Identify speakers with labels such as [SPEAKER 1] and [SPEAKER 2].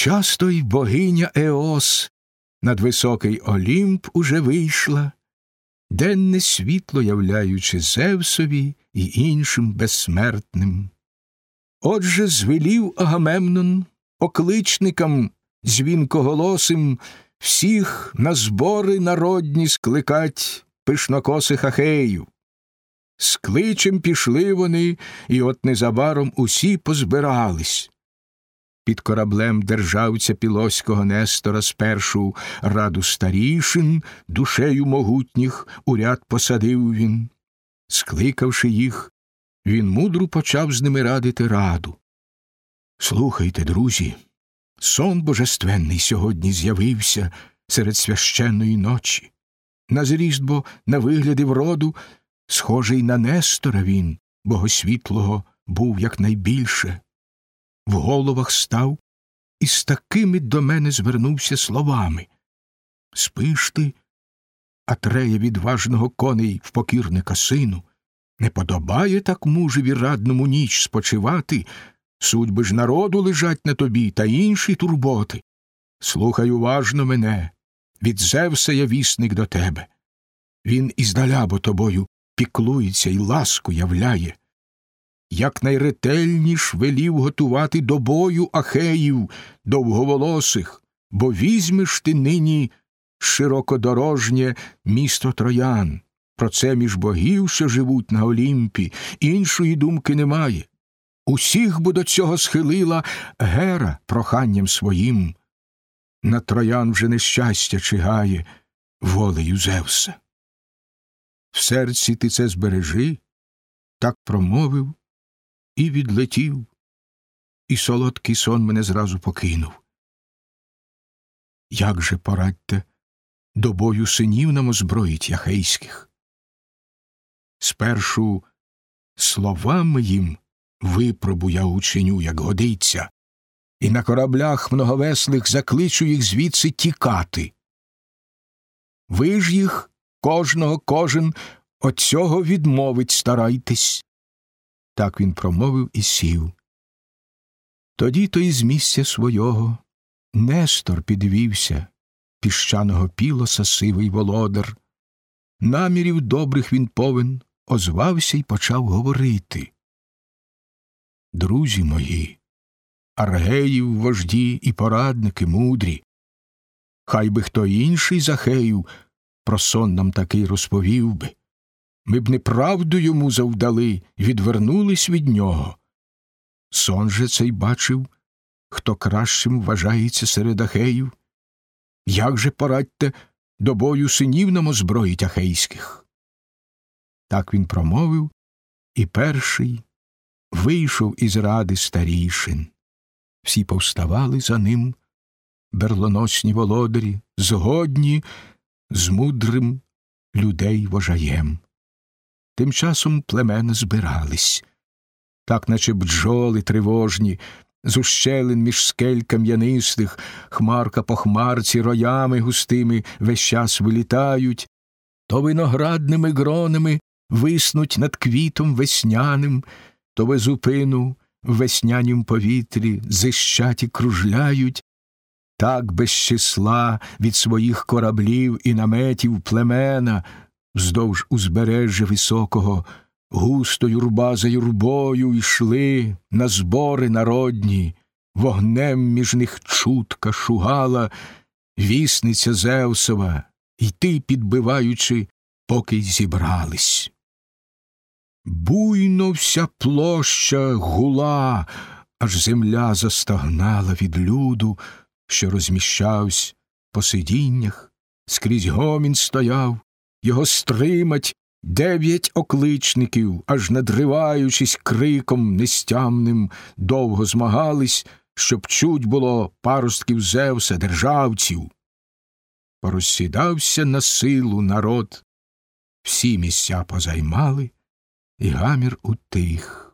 [SPEAKER 1] Часто й богиня Еос над високий Олімп уже вийшла, денне світло являючи Зевсові і іншим безсмертним. Отже, звелів Агамемнон окличникам дзвінкоголосим всіх на збори народні скликать пишнокосих ахеїв. З кличем пішли вони, і от незабаром усі позбирались. Під кораблем державця Пілоського Нестора спершу раду старішин, душею могутніх у ряд посадив він. Скликавши їх, він мудру почав з ними радити раду. Слухайте, друзі, сон божественний сьогодні з'явився серед священної ночі. На зріст бо на вигляді вроду, схожий на Нестора він, богосвітлого, був якнайбільше. В головах став і з такими до мене звернувся словами Спиш ти, Атрея відважного коней в покірника сину, не подобає так мужеві радному ніч спочивати, судьби ж народу лежать на тобі та інші турботи. Слухай уважно мене, від Зевса я вісник до тебе. Він іздаля бо тобою піклується і ласку являє. Як найретельніш велів готувати до бою ахеїв довговолосих, бо візьмеш ти нині широкодорожнє місто троян. Про це між богів, що живуть на Олімпі, іншої думки немає. Усіх бо до цього схилила гера проханням своїм. На троян вже нещастя чигає волею Зевса. В серці ти це збережи, так промовив і відлетів, і солодкий сон мене зразу покинув. Як же порадьте, до бою синів нам озброїть яхейських? Спершу словами їм випробу я учиню, як годиться, і на кораблях многовеслих закличу їх звідси тікати. Ви ж їх, кожного, кожен от цього відмовить старайтесь. Так він промовив і сів. Тоді то із місця свого Нестор підвівся, піщаного пілоса сивий володар. Намірів добрих він повен, озвався і почав говорити. Друзі мої, аргеїв вожді і порадники мудрі. Хай би хто інший з Ахеїв про сон нам такий розповів би. Ми б неправду йому завдали, відвернулись від нього. Сон же цей бачив, хто кращим вважається серед ахеїв. Як же порадьте до бою синів нам озброїть ахейських? Так він промовив, і перший вийшов із ради старішин. Всі повставали за ним, берлоносні володарі, згодні з мудрим людей вожаєм. Тим часом племена збирались, так наче бджоли тривожні, з ущелин між скель кам'янистих, хмарка по хмарці роями густими весь час вилітають, то виноградними гронами виснуть над квітом весняним, то безупину в веснянім повітрі зищать і кружляють, так без числа від своїх кораблів і наметів племена вздовж узбережжя високого, густо юрба за юрбою йшли на збори народні, вогнем між них чутка шугала, вісниця Зевсова, йти підбиваючи, поки й зібрались. Буйно вся площа гула, аж земля застогнала від люду, що розміщався по сидіннях, скрізь гомін стояв, його стримать дев'ять окличників, аж надриваючись криком нестямним, довго змагались, щоб чуть було паростків Зевса, державців. Порозсідався на силу народ, всі місця позаймали, і гамір утих.